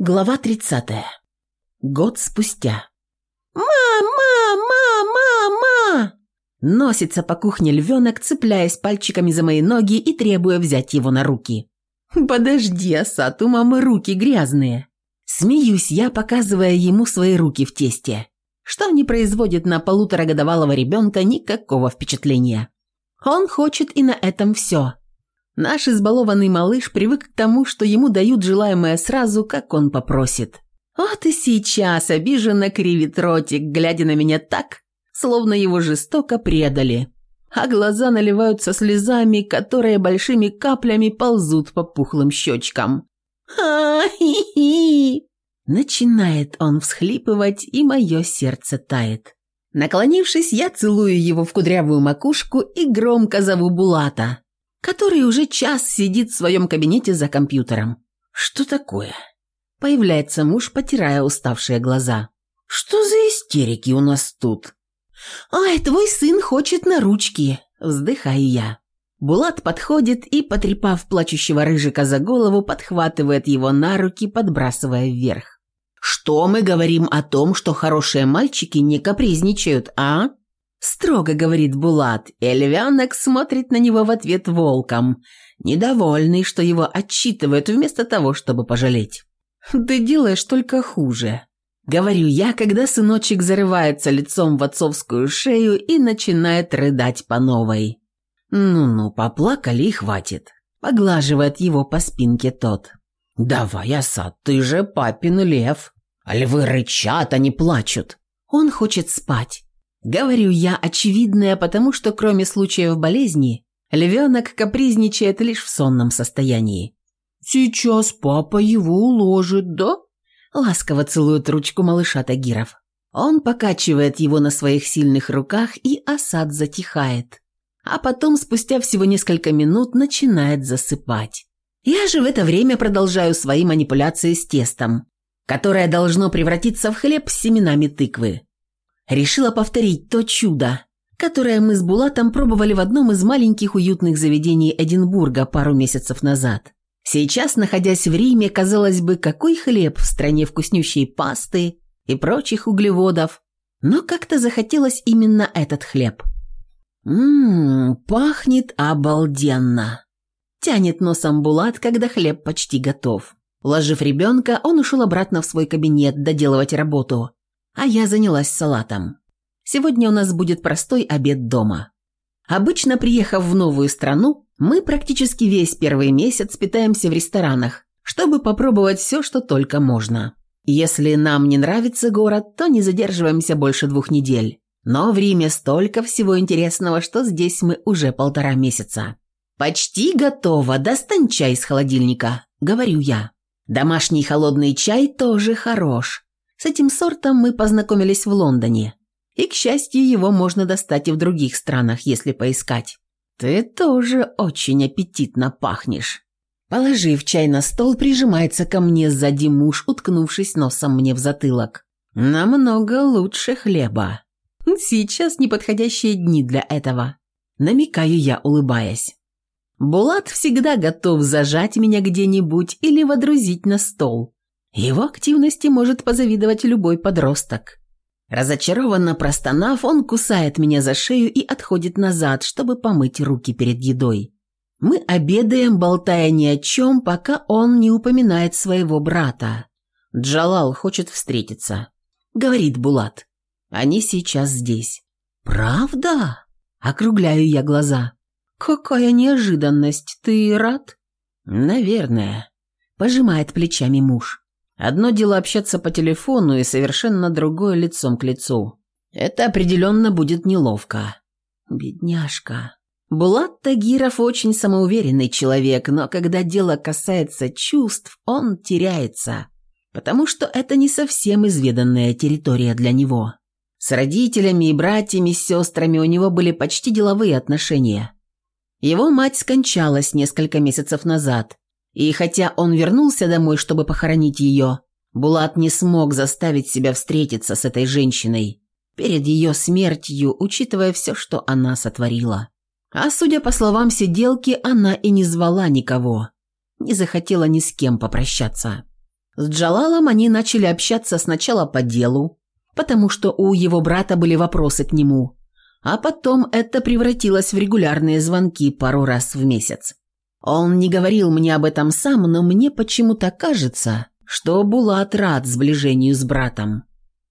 Глава 30. Год спустя. «Мама! Мама! Мама!» Носится по кухне львенок, цепляясь пальчиками за мои ноги и требуя взять его на руки. «Подожди, Асад, у мамы руки грязные». Смеюсь я, показывая ему свои руки в тесте, что не производит на полуторагодовалого ребенка никакого впечатления. Он хочет и на этом все. Наш избалованный малыш привык к тому, что ему дают желаемое сразу, как он попросит. Вот и сейчас обиженно кривит ротик, глядя на меня так, словно его жестоко предали. А глаза наливаются слезами, которые большими каплями ползут по пухлым щечкам. «Ха-хи-хи!» Начинает он всхлипывать, и мое сердце тает. Наклонившись, я целую его в кудрявую макушку и громко зову Булата который уже час сидит в своем кабинете за компьютером. «Что такое?» Появляется муж, потирая уставшие глаза. «Что за истерики у нас тут?» «Ай, твой сын хочет на ручки!» Вздыхаю я. Булат подходит и, потрепав плачущего рыжика за голову, подхватывает его на руки, подбрасывая вверх. «Что мы говорим о том, что хорошие мальчики не капризничают, а?» Строго говорит Булат, и львенок смотрит на него в ответ волком, недовольный, что его отчитывают вместо того, чтобы пожалеть. «Ты делаешь только хуже», — говорю я, когда сыночек зарывается лицом в отцовскую шею и начинает рыдать по новой. «Ну-ну, поплакали и хватит», — поглаживает его по спинке тот. «Давай, Асад, ты же папин лев. Львы рычат, а не плачут. Он хочет спать». Говорю я очевидное, потому что кроме случаев болезни, львенок капризничает лишь в сонном состоянии. «Сейчас папа его уложит, да?» Ласково целует ручку малыша Тагиров. Он покачивает его на своих сильных руках, и осад затихает. А потом, спустя всего несколько минут, начинает засыпать. Я же в это время продолжаю свои манипуляции с тестом, которое должно превратиться в хлеб с семенами тыквы. Решила повторить то чудо, которое мы с Булатом пробовали в одном из маленьких уютных заведений Эдинбурга пару месяцев назад. Сейчас, находясь в Риме, казалось бы, какой хлеб в стране вкуснющей пасты и прочих углеводов. Но как-то захотелось именно этот хлеб. Ммм, пахнет обалденно. Тянет носом Булат, когда хлеб почти готов. Уложив ребенка, он ушел обратно в свой кабинет доделывать работу а я занялась салатом. Сегодня у нас будет простой обед дома. Обычно, приехав в новую страну, мы практически весь первый месяц питаемся в ресторанах, чтобы попробовать все, что только можно. Если нам не нравится город, то не задерживаемся больше двух недель. Но в Риме столько всего интересного, что здесь мы уже полтора месяца. «Почти готово, достань чай из холодильника», — говорю я. Домашний холодный чай тоже хорош. С этим сортом мы познакомились в Лондоне. И, к счастью, его можно достать и в других странах, если поискать. Ты тоже очень аппетитно пахнешь. Положив чай на стол, прижимается ко мне сзади муж, уткнувшись носом мне в затылок. Намного лучше хлеба. Сейчас неподходящие дни для этого. Намекаю я, улыбаясь. Булат всегда готов зажать меня где-нибудь или водрузить на стол. Его активности может позавидовать любой подросток. Разочарованно простонав, он кусает меня за шею и отходит назад, чтобы помыть руки перед едой. Мы обедаем, болтая ни о чем, пока он не упоминает своего брата. Джалал хочет встретиться. Говорит Булат. Они сейчас здесь. «Правда?» Округляю я глаза. «Какая неожиданность! Ты рад?» «Наверное», – пожимает плечами муж. Одно дело общаться по телефону и совершенно другое лицом к лицу. Это определенно будет неловко. Бедняжка. Булат Тагиров очень самоуверенный человек, но когда дело касается чувств, он теряется. Потому что это не совсем изведанная территория для него. С родителями и братьями, с сестрами у него были почти деловые отношения. Его мать скончалась несколько месяцев назад, и хотя он вернулся домой, чтобы похоронить ее, Булат не смог заставить себя встретиться с этой женщиной перед ее смертью, учитывая все, что она сотворила. А судя по словам сиделки, она и не звала никого, не захотела ни с кем попрощаться. С Джалалом они начали общаться сначала по делу, потому что у его брата были вопросы к нему, а потом это превратилось в регулярные звонки пару раз в месяц. Он не говорил мне об этом сам, но мне почему-то кажется, что Булат рад сближению с братом.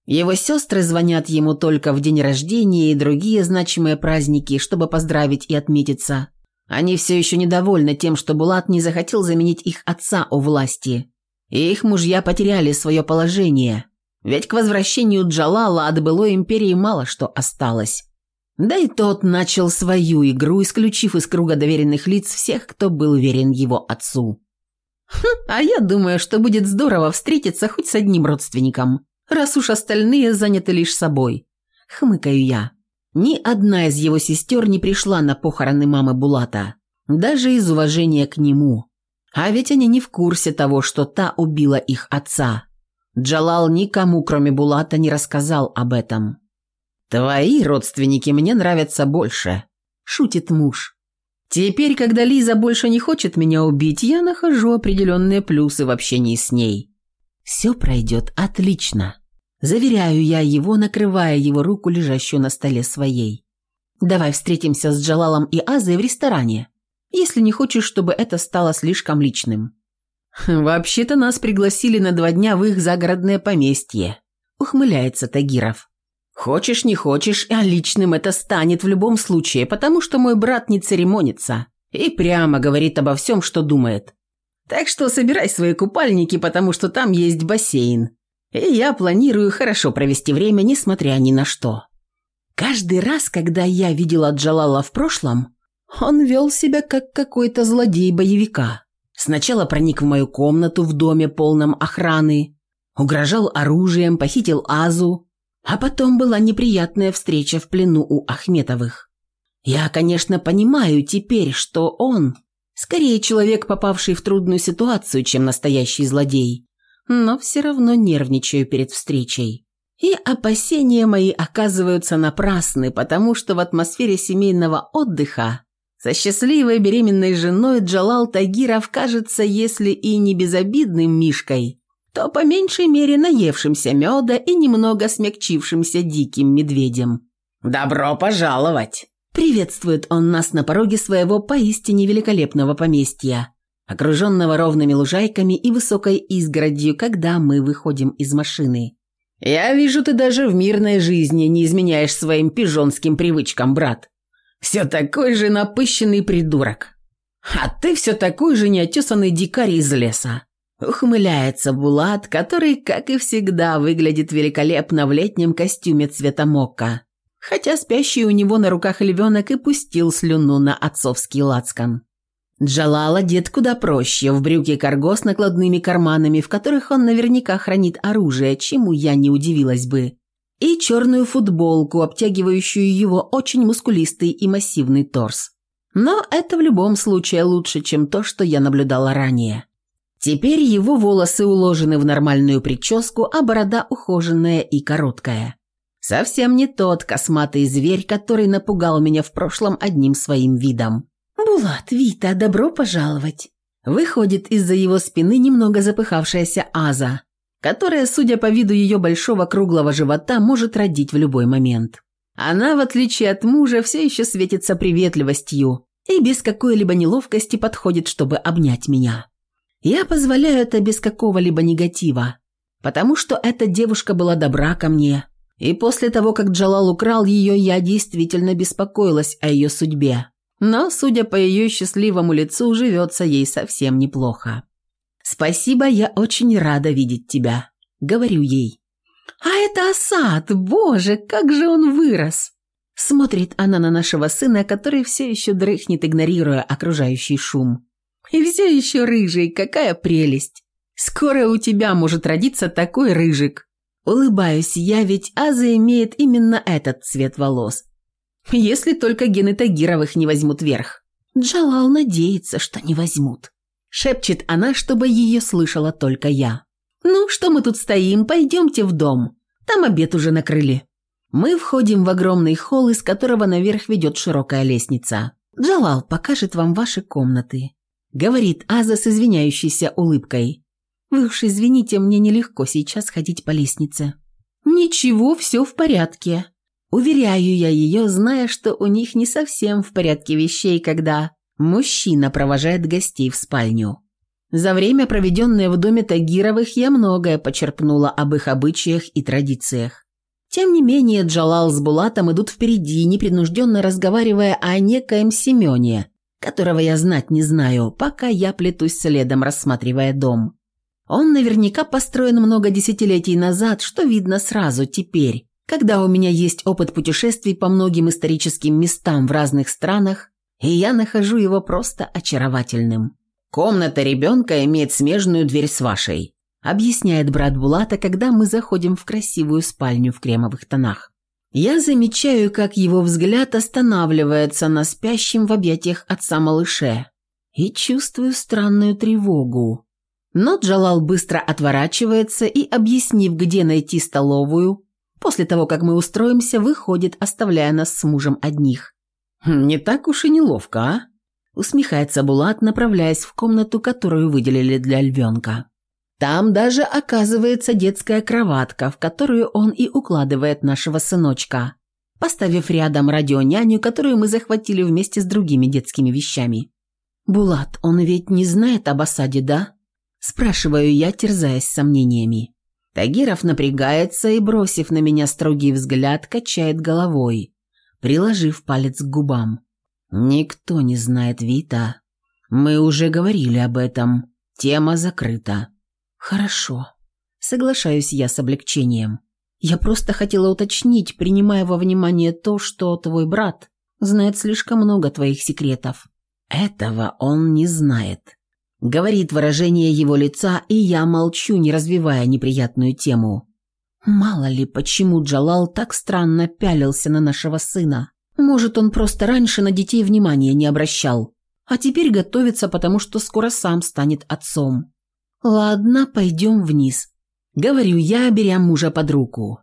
Его сестры звонят ему только в день рождения и другие значимые праздники, чтобы поздравить и отметиться. Они все еще недовольны тем, что Булат не захотел заменить их отца у власти. И их мужья потеряли свое положение. Ведь к возвращению Джалала от былой империи мало что осталось. Да и тот начал свою игру, исключив из круга доверенных лиц всех, кто был верен его отцу. Хм, а я думаю, что будет здорово встретиться хоть с одним родственником, раз уж остальные заняты лишь собой. Хмыкаю я. Ни одна из его сестер не пришла на похороны мамы Булата, даже из уважения к нему. А ведь они не в курсе того, что та убила их отца. Джалал никому, кроме Булата, не рассказал об этом. «Твои родственники мне нравятся больше», – шутит муж. Теперь, когда Лиза больше не хочет меня убить, я нахожу определенные плюсы в общении с ней. Все пройдет отлично. Заверяю я его, накрывая его руку, лежащую на столе своей. Давай встретимся с Джалалом и Азой в ресторане, если не хочешь, чтобы это стало слишком личным. Вообще-то нас пригласили на два дня в их загородное поместье. Ухмыляется Тагиров. Хочешь, не хочешь, а личным это станет в любом случае, потому что мой брат не церемонится и прямо говорит обо всем, что думает. Так что собирай свои купальники, потому что там есть бассейн. И я планирую хорошо провести время, несмотря ни на что. Каждый раз, когда я видела Джалала в прошлом, он вел себя как какой-то злодей боевика. Сначала проник в мою комнату в доме полном охраны, угрожал оружием, похитил Азу, а потом была неприятная встреча в плену у Ахметовых. Я, конечно, понимаю теперь, что он скорее человек, попавший в трудную ситуацию, чем настоящий злодей, но все равно нервничаю перед встречей. И опасения мои оказываются напрасны, потому что в атмосфере семейного отдыха со счастливой беременной женой Джалал Тагиров кажется, если и не безобидным Мишкой, то по меньшей мере наевшимся меда и немного смягчившимся диким медведем. «Добро пожаловать!» Приветствует он нас на пороге своего поистине великолепного поместья, окруженного ровными лужайками и высокой изгородью, когда мы выходим из машины. «Я вижу, ты даже в мирной жизни не изменяешь своим пижонским привычкам, брат. Все такой же напыщенный придурок. А ты все такой же неотесанный дикарь из леса. Ухмыляется Булат, который, как и всегда, выглядит великолепно в летнем костюме цвета мока. Хотя спящий у него на руках львенок и пустил слюну на отцовский лацкан. Джалал одет куда проще, в брюки карго с накладными карманами, в которых он наверняка хранит оружие, чему я не удивилась бы, и черную футболку, обтягивающую его очень мускулистый и массивный торс. Но это в любом случае лучше, чем то, что я наблюдала ранее. Теперь его волосы уложены в нормальную прическу, а борода ухоженная и короткая. Совсем не тот косматый зверь, который напугал меня в прошлом одним своим видом. «Булат, Вита, добро пожаловать!» Выходит из-за его спины немного запыхавшаяся Аза, которая, судя по виду ее большого круглого живота, может родить в любой момент. Она, в отличие от мужа, все еще светится приветливостью и без какой-либо неловкости подходит, чтобы обнять меня. Я позволяю это без какого-либо негатива, потому что эта девушка была добра ко мне. И после того, как Джалал украл ее, я действительно беспокоилась о ее судьбе. Но, судя по ее счастливому лицу, живется ей совсем неплохо. «Спасибо, я очень рада видеть тебя», — говорю ей. «А это Асад! Боже, как же он вырос!» Смотрит она на нашего сына, который все еще дрыхнет, игнорируя окружающий шум. И все еще рыжий, какая прелесть. Скоро у тебя может родиться такой рыжик. Улыбаюсь я, ведь Аза имеет именно этот цвет волос. Если только гены Тагировых не возьмут верх. Джалал надеется, что не возьмут. Шепчет она, чтобы ее слышала только я. «Ну, что мы тут стоим? Пойдемте в дом. Там обед уже накрыли». Мы входим в огромный холл, из которого наверх ведет широкая лестница. Джалал покажет вам ваши комнаты говорит Аза с извиняющейся улыбкой. Вы уж извините, мне нелегко сейчас ходить по лестнице». «Ничего, все в порядке». Уверяю я ее, зная, что у них не совсем в порядке вещей, когда мужчина провожает гостей в спальню. За время, проведенное в доме Тагировых, я многое почерпнула об их обычаях и традициях. Тем не менее, Джалал с Булатом идут впереди, непринужденно разговаривая о некоем Семене, которого я знать не знаю, пока я плетусь следом, рассматривая дом. Он наверняка построен много десятилетий назад, что видно сразу теперь, когда у меня есть опыт путешествий по многим историческим местам в разных странах, и я нахожу его просто очаровательным. «Комната ребенка имеет смежную дверь с вашей», объясняет брат Булата, когда мы заходим в красивую спальню в кремовых тонах. Я замечаю, как его взгляд останавливается на спящем в объятиях отца малыше и чувствую странную тревогу. Но Джалал быстро отворачивается и, объяснив, где найти столовую, после того, как мы устроимся, выходит, оставляя нас с мужем одних. «Хм, «Не так уж и неловко, а?» усмехается Булат, направляясь в комнату, которую выделили для львенка. Там даже оказывается детская кроватка, в которую он и укладывает нашего сыночка, поставив рядом радионяню, которую мы захватили вместе с другими детскими вещами. «Булат, он ведь не знает об осаде, да?» Спрашиваю я, терзаясь сомнениями. Тагиров напрягается и, бросив на меня строгий взгляд, качает головой, приложив палец к губам. «Никто не знает Вита. Мы уже говорили об этом. Тема закрыта». «Хорошо». Соглашаюсь я с облегчением. Я просто хотела уточнить, принимая во внимание то, что твой брат знает слишком много твоих секретов. Этого он не знает. Говорит выражение его лица, и я молчу, не развивая неприятную тему. Мало ли, почему Джалал так странно пялился на нашего сына. Может, он просто раньше на детей внимания не обращал, а теперь готовится, потому что скоро сам станет отцом. Ладно, пойдем вниз. Говорю я, беря мужа под руку.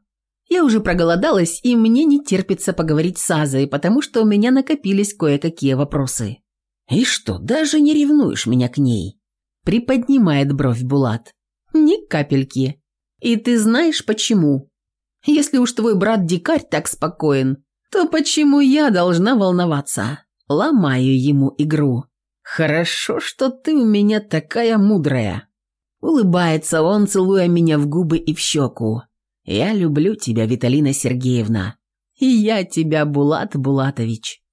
Я уже проголодалась, и мне не терпится поговорить с Азой, потому что у меня накопились кое-какие вопросы. «И что, даже не ревнуешь меня к ней?» Приподнимает бровь Булат. «Ни капельки. И ты знаешь почему? Если уж твой брат дикарь так спокоен, то почему я должна волноваться? Ломаю ему игру. Хорошо, что ты у меня такая мудрая. Улыбается он, целуя меня в губы и в щеку. Я люблю тебя, Виталина Сергеевна. И я тебя, Булат Булатович.